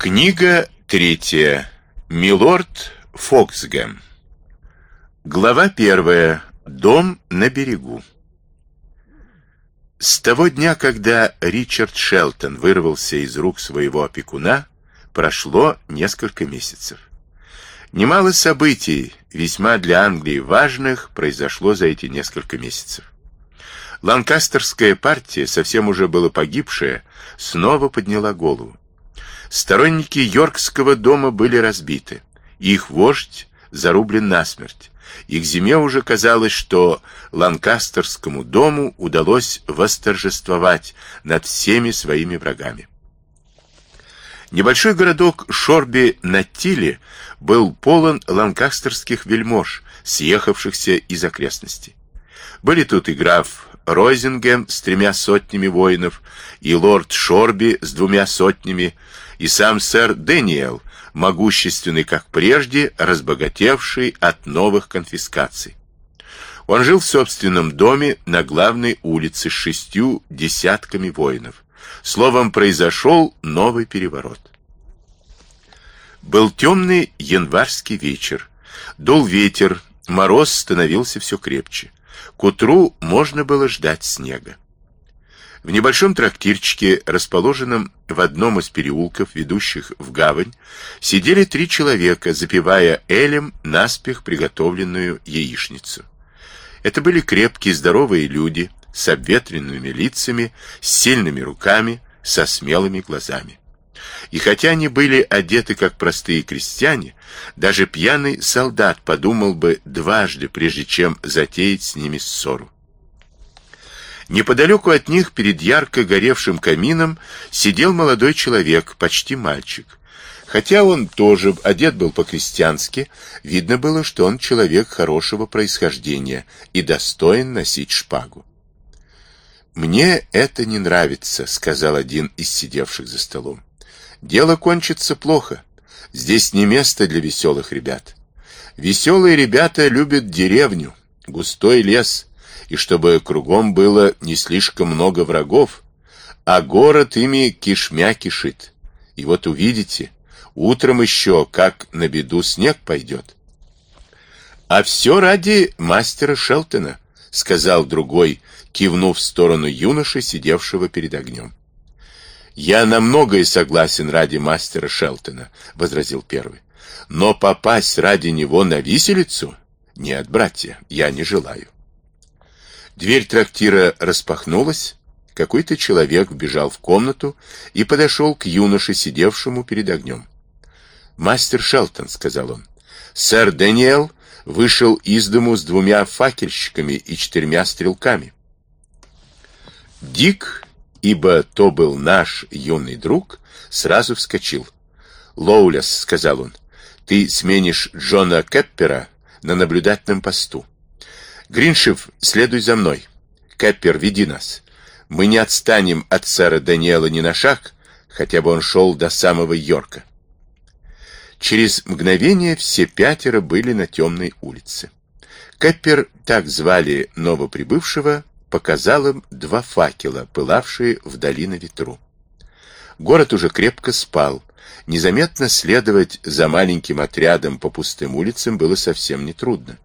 Книга третья. Милорд Фоксгэм. Глава первая. Дом на берегу. С того дня, когда Ричард Шелтон вырвался из рук своего опекуна, прошло несколько месяцев. Немало событий, весьма для Англии важных, произошло за эти несколько месяцев. Ланкастерская партия, совсем уже было погибшая, снова подняла голову. Сторонники Йоркского дома были разбиты. Их вождь зарублен насмерть. И к зиме уже казалось, что Ланкастерскому дому удалось восторжествовать над всеми своими врагами. Небольшой городок Шорби на Тиле был полон ланкастерских вельмож, съехавшихся из окрестностей. Были тут и граф Ройзингем с тремя сотнями воинов, и лорд Шорби с двумя сотнями, и сам сэр Дэниел, могущественный как прежде, разбогатевший от новых конфискаций. Он жил в собственном доме на главной улице с шестью десятками воинов. Словом, произошел новый переворот. Был темный январский вечер. Дул ветер, мороз становился все крепче. К утру можно было ждать снега. В небольшом трактирчике, расположенном в одном из переулков, ведущих в гавань, сидели три человека, запивая элем наспех приготовленную яичницу. Это были крепкие, здоровые люди с обветренными лицами, с сильными руками, со смелыми глазами. И хотя они были одеты как простые крестьяне, даже пьяный солдат подумал бы дважды, прежде чем затеять с ними ссору. Неподалеку от них, перед ярко горевшим камином, сидел молодой человек, почти мальчик. Хотя он тоже одет был по-крестьянски, видно было, что он человек хорошего происхождения и достоин носить шпагу. «Мне это не нравится», — сказал один из сидевших за столом. «Дело кончится плохо. Здесь не место для веселых ребят. Веселые ребята любят деревню, густой лес, и чтобы кругом было не слишком много врагов, а город ими кишмя кишит. И вот увидите, утром еще, как на беду снег пойдет. А все ради мастера Шелтона, сказал другой, кивнув в сторону юноши, сидевшего перед огнем. Я на многое согласен ради мастера Шелтона, возразил первый. Но попасть ради него на виселицу? Нет, братья, я не желаю. Дверь трактира распахнулась, какой-то человек вбежал в комнату и подошел к юноше, сидевшему перед огнем. «Мастер Шелтон», — сказал он, — «сэр Дэниел вышел из дому с двумя факельщиками и четырьмя стрелками». Дик, ибо то был наш юный друг, сразу вскочил. «Лоулес», — сказал он, — «ты сменишь Джона Кеппера на наблюдательном посту. Гриншев, следуй за мной. Кэппер, веди нас. Мы не отстанем от сэра Даниэла ни на шаг, хотя бы он шел до самого Йорка. Через мгновение все пятеро были на темной улице. Кэппер, так звали новоприбывшего, показал им два факела, пылавшие вдали на ветру. Город уже крепко спал. Незаметно следовать за маленьким отрядом по пустым улицам было совсем нетрудно.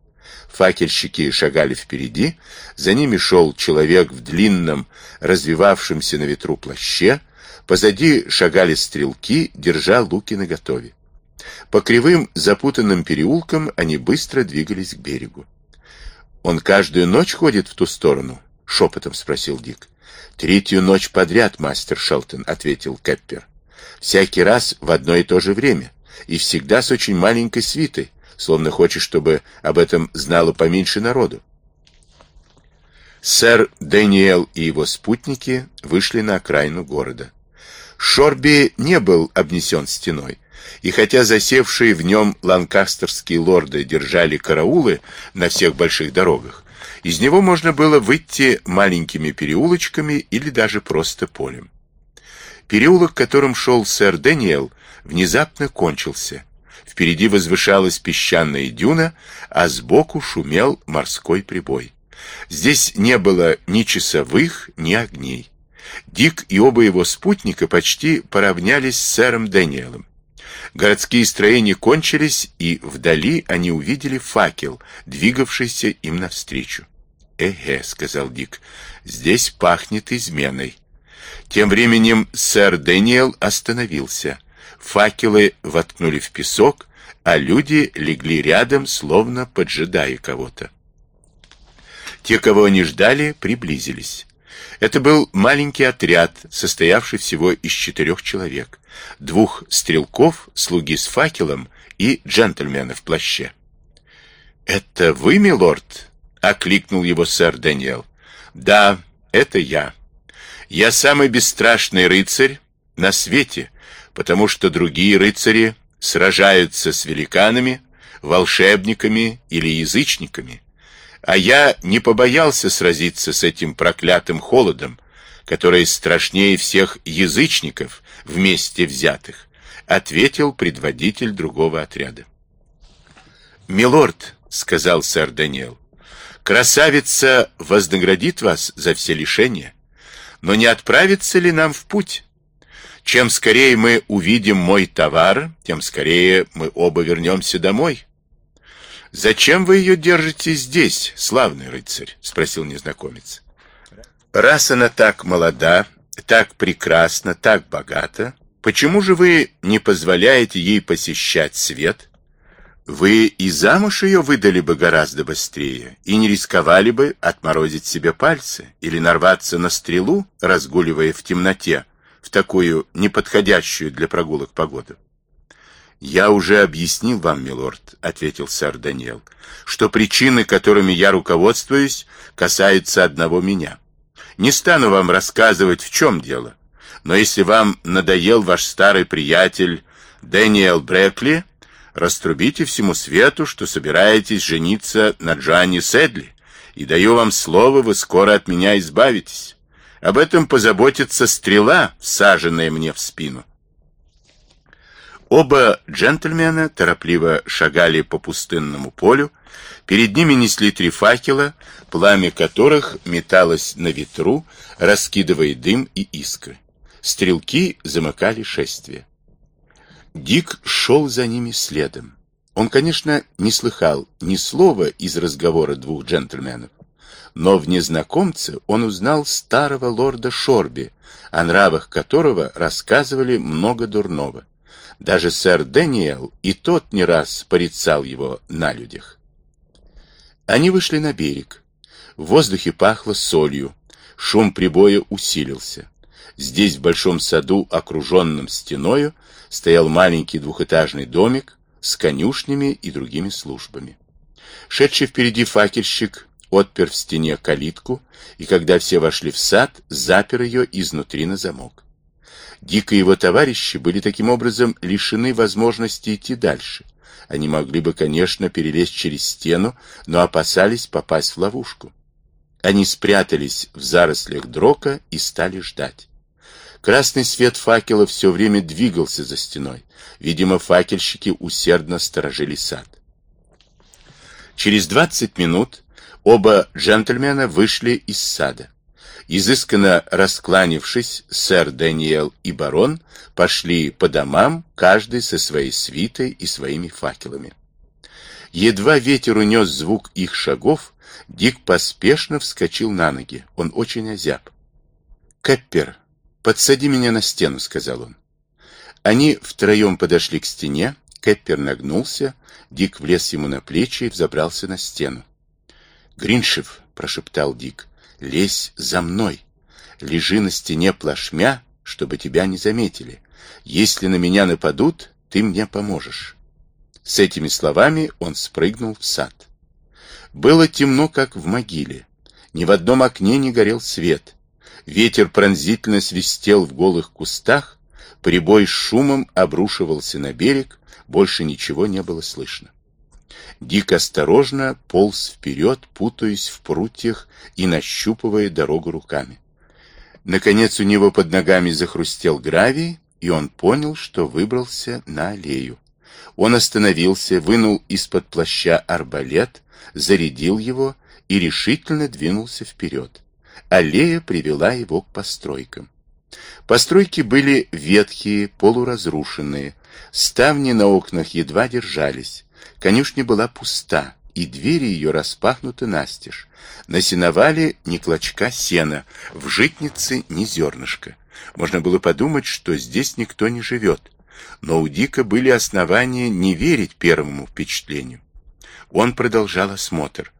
Факельщики шагали впереди, за ними шел человек в длинном, развивавшемся на ветру плаще, позади шагали стрелки, держа луки наготове. По кривым запутанным переулкам они быстро двигались к берегу. «Он каждую ночь ходит в ту сторону?» — шепотом спросил Дик. «Третью ночь подряд, мастер Шелтон», — ответил Кэппер. «Всякий раз в одно и то же время, и всегда с очень маленькой свитой словно хочет, чтобы об этом знало поменьше народу. Сэр Дэниел и его спутники вышли на окраину города. Шорби не был обнесен стеной, и хотя засевшие в нем ланкастерские лорды держали караулы на всех больших дорогах, из него можно было выйти маленькими переулочками или даже просто полем. Переулок, которым шел сэр Дэниел, внезапно кончился, Впереди возвышалась песчаная дюна, а сбоку шумел морской прибой. Здесь не было ни часовых, ни огней. Дик и оба его спутника почти поравнялись с сэром Дэниелом. Городские строения кончились, и вдали они увидели факел, двигавшийся им навстречу. «Эге», — сказал Дик, — «здесь пахнет изменой». Тем временем сэр Дэниел остановился. Факелы воткнули в песок, а люди легли рядом, словно поджидая кого-то. Те, кого они ждали, приблизились. Это был маленький отряд, состоявший всего из четырех человек. Двух стрелков, слуги с факелом и джентльмена в плаще. «Это вы, милорд?» — окликнул его сэр Дэниел. «Да, это я. Я самый бесстрашный рыцарь на свете, потому что другие рыцари сражаются с великанами, волшебниками или язычниками. А я не побоялся сразиться с этим проклятым холодом, который страшнее всех язычников вместе взятых, ответил предводитель другого отряда. «Милорд», — сказал сэр Даниэл, — «красавица вознаградит вас за все лишения, но не отправится ли нам в путь? Чем скорее мы увидим мой товар, тем скорее мы оба вернемся домой». «Зачем вы ее держите здесь, славный рыцарь?» — спросил незнакомец. «Раз она так молода, так прекрасна, так богата, почему же вы не позволяете ей посещать свет? Вы и замуж ее выдали бы гораздо быстрее и не рисковали бы отморозить себе пальцы или нарваться на стрелу, разгуливая в темноте, в такую неподходящую для прогулок погоду. «Я уже объяснил вам, милорд», — ответил сэр Даниэл, «что причины, которыми я руководствуюсь, касаются одного меня. Не стану вам рассказывать, в чем дело, но если вам надоел ваш старый приятель Дэниел Брекли, раструбите всему свету, что собираетесь жениться на Джанни Седли, и даю вам слово, вы скоро от меня избавитесь. Об этом позаботится стрела, всаженная мне в спину». Оба джентльмена торопливо шагали по пустынному полю, перед ними несли три факела, пламя которых металось на ветру, раскидывая дым и искры. Стрелки замыкали шествие. Дик шел за ними следом. Он, конечно, не слыхал ни слова из разговора двух джентльменов, но в незнакомце он узнал старого лорда Шорби, о нравах которого рассказывали много дурного. Даже сэр Дэниел и тот не раз порицал его на людях. Они вышли на берег. В воздухе пахло солью. Шум прибоя усилился. Здесь, в большом саду, окруженном стеною, стоял маленький двухэтажный домик с конюшнями и другими службами. Шедший впереди факельщик отпер в стене калитку, и когда все вошли в сад, запер ее изнутри на замок. Дик и его товарищи были таким образом лишены возможности идти дальше. Они могли бы, конечно, перелезть через стену, но опасались попасть в ловушку. Они спрятались в зарослях дрока и стали ждать. Красный свет факела все время двигался за стеной. Видимо, факельщики усердно сторожили сад. Через двадцать минут оба джентльмена вышли из сада. Изысканно раскланившись, сэр Даниэл и барон пошли по домам, каждый со своей свитой и своими факелами. Едва ветер унес звук их шагов, Дик поспешно вскочил на ноги. Он очень озяб. «Кэппер, подсади меня на стену», — сказал он. Они втроем подошли к стене, Кэппер нагнулся, Дик влез ему на плечи и взобрался на стену. «Гриншев», — прошептал Дик, лезь за мной. Лежи на стене плашмя, чтобы тебя не заметили. Если на меня нападут, ты мне поможешь. С этими словами он спрыгнул в сад. Было темно, как в могиле. Ни в одном окне не горел свет. Ветер пронзительно свистел в голых кустах, прибой с шумом обрушивался на берег, больше ничего не было слышно. Дик осторожно полз вперед, путаясь в прутьях и нащупывая дорогу руками. Наконец у него под ногами захрустел гравий, и он понял, что выбрался на аллею. Он остановился, вынул из-под плаща арбалет, зарядил его и решительно двинулся вперед. Аллея привела его к постройкам. Постройки были ветхие, полуразрушенные, ставни на окнах едва держались, конюшня была пуста, и двери ее распахнуты настежь. На сеновале ни клочка сена, в житнице ни зернышка. Можно было подумать, что здесь никто не живет. Но у Дика были основания не верить первому впечатлению. Он продолжал осмотр.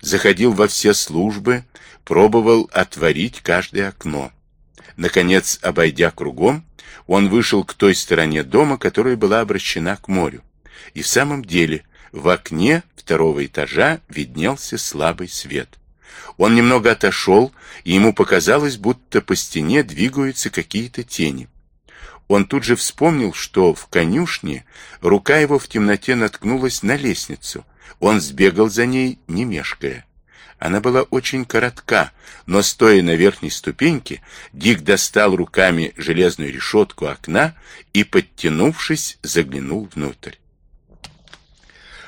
Заходил во все службы, пробовал отворить каждое окно. Наконец, обойдя кругом, он вышел к той стороне дома, которая была обращена к морю. И в самом деле в окне второго этажа виднелся слабый свет. Он немного отошел, и ему показалось, будто по стене двигаются какие-то тени. Он тут же вспомнил, что в конюшне рука его в темноте наткнулась на лестницу. Он сбегал за ней, не мешкая. Она была очень коротка, но, стоя на верхней ступеньке, Дик достал руками железную решетку окна и, подтянувшись, заглянул внутрь.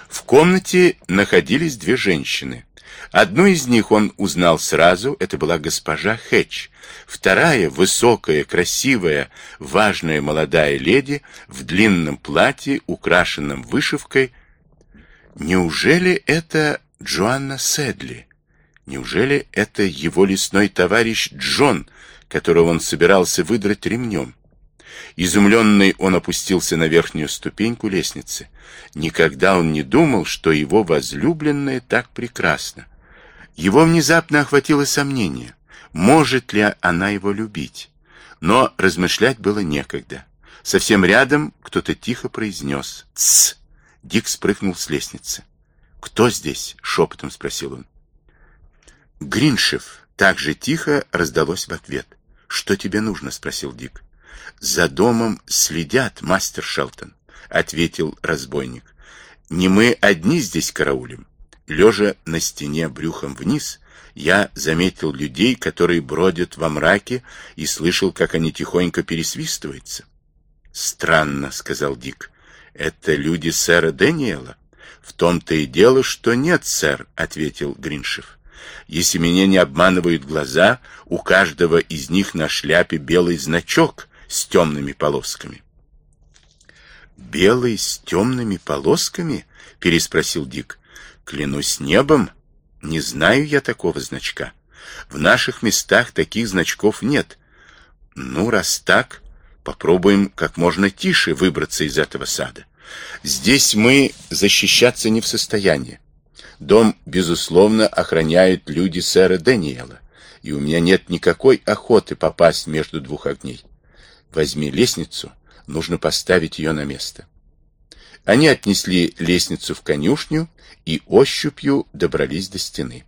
В комнате находились две женщины. Одну из них он узнал сразу, это была госпожа Хэтч. Вторая, высокая, красивая, важная молодая леди в длинном платье, украшенном вышивкой. Неужели это Джоанна Седли? Неужели это его лесной товарищ Джон, которого он собирался выдрать ремнем? Изумленный он опустился на верхнюю ступеньку лестницы. Никогда он не думал, что его возлюбленная так прекрасна. Его внезапно охватило сомнение, может ли она его любить. Но размышлять было некогда. Совсем рядом кто-то тихо произнес «Тсс!». Дик спрыгнул с лестницы. «Кто здесь?» — шепотом спросил он. «Гриншев!» — так же тихо раздалось в ответ. «Что тебе нужно?» — спросил Дик. «За домом следят, мастер Шелтон», — ответил разбойник. «Не мы одни здесь караулим. Лежа на стене брюхом вниз, я заметил людей, которые бродят во мраке, и слышал, как они тихонько пересвистываются». «Странно», — сказал Дик. «Это люди сэра Дэниела?» «В том-то и дело, что нет, сэр», — ответил Гриншев. «Если меня не обманывают глаза, у каждого из них на шляпе белый значок, с темными полосками. «Белый с темными полосками?» — переспросил Дик. «Клянусь небом, не знаю я такого значка. В наших местах таких значков нет. Ну, раз так, попробуем как можно тише выбраться из этого сада. Здесь мы защищаться не в состоянии. Дом, безусловно, охраняют люди сэра Дэниела, и у меня нет никакой охоты попасть между двух огней. Возьми лестницу, нужно поставить ее на место. Они отнесли лестницу в конюшню и ощупью добрались до стены.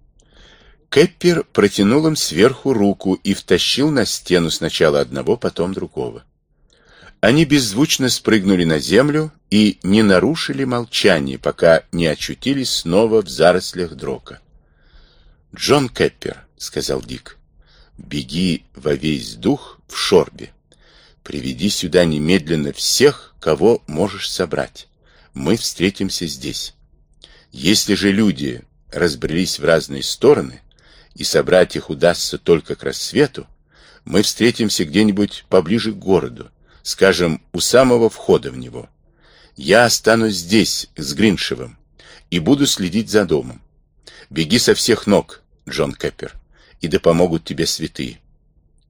Кэппер протянул им сверху руку и втащил на стену сначала одного, потом другого. Они беззвучно спрыгнули на землю и не нарушили молчание, пока не очутились снова в зарослях дрока. «Джон Кэппер», — сказал Дик, — «беги во весь дух в шорбе. Приведи сюда немедленно всех, кого можешь собрать. Мы встретимся здесь. Если же люди разбрелись в разные стороны, и собрать их удастся только к рассвету, мы встретимся где-нибудь поближе к городу, скажем, у самого входа в него. Я останусь здесь, с Гриншевым, и буду следить за домом. Беги со всех ног, Джон Кэппер, и да помогут тебе святые.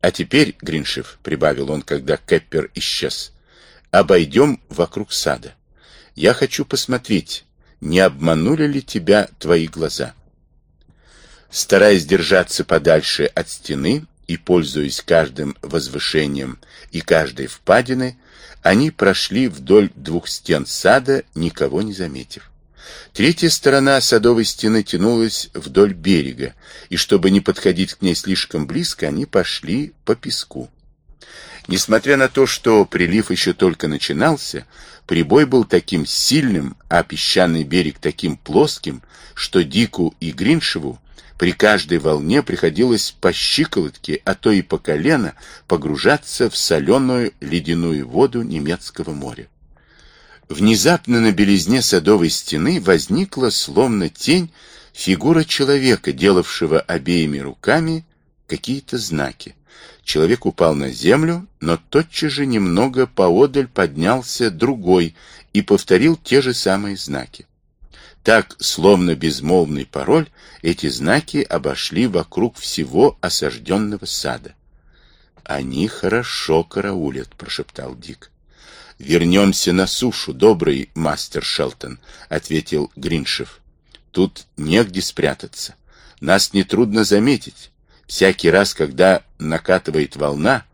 А теперь, Гриншев, — прибавил он, когда Кэппер исчез, — обойдем вокруг сада. Я хочу посмотреть, не обманули ли тебя твои глаза. Стараясь держаться подальше от стены и пользуясь каждым возвышением и каждой впадиной, они прошли вдоль двух стен сада, никого не заметив. Третья сторона садовой стены тянулась вдоль берега, и чтобы не подходить к ней слишком близко, они пошли по песку. Несмотря на то, что прилив еще только начинался, прибой был таким сильным, а песчаный берег таким плоским, что Дику и Гриншеву при каждой волне приходилось по щиколотке, а то и по колено погружаться в соленую ледяную воду немецкого моря. Внезапно на белизне садовой стены возникла, словно тень, фигура человека, делавшего обеими руками какие-то знаки. Человек упал на землю, но тотчас же немного поодаль поднялся другой и повторил те же самые знаки. Так, словно безмолвный пароль, эти знаки обошли вокруг всего осажденного сада. «Они хорошо караулят», — прошептал Дик. «Вернемся на сушу, добрый мастер Шелтон», — ответил Гриншев. «Тут негде спрятаться. Нас нетрудно заметить. Всякий раз, когда накатывает волна,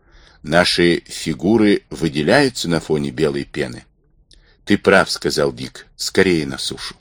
наши фигуры выделяются на фоне белой пены». «Ты прав», — сказал Дик. «Скорее на сушу».